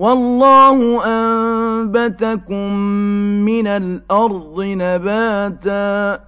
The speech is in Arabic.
وَاللَّهُ أَنبَتَكُم مِّنَ الْأَرْضِ نَبَاتًا